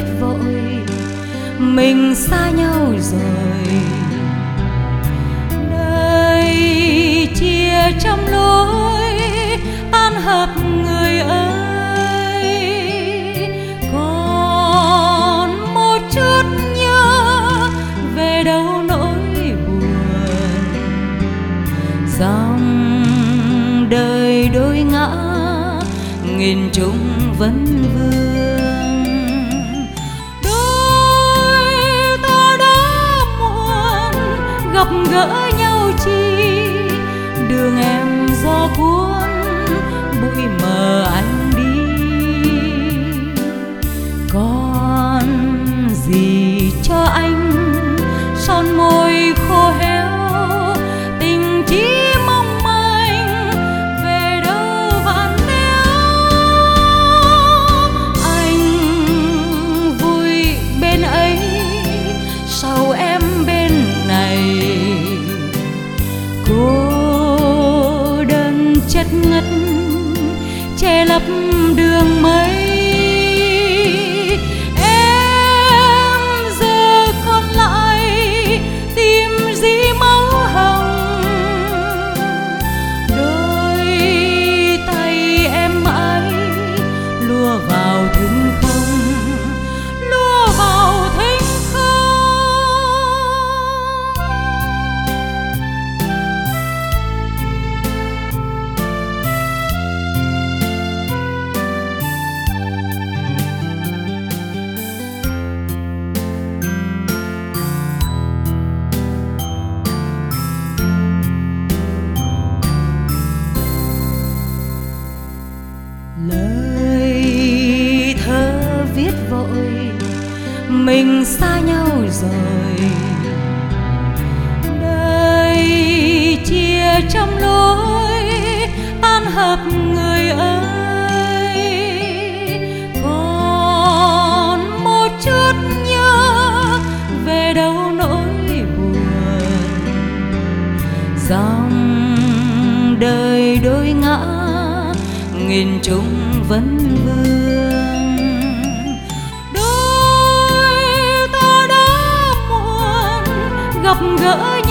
biết vội, mình xa nhau rồi. Đời chia trăm lối tan hợp người ơi. Còn một chút nhớ, về đâu nỗi buồn. Dòng đời đôi ngã, nghìn trùng vẫn vương. Gặp gỡ chất ngất che lấp đường mây mình xa nhau rồi đời chia trăm lối tan hợp người ơi. Còn một chút nhớ, về đâu nỗi buồn. Dòng đời đôi ngã, nghìn trùng vẫn vương. Gặp gỡ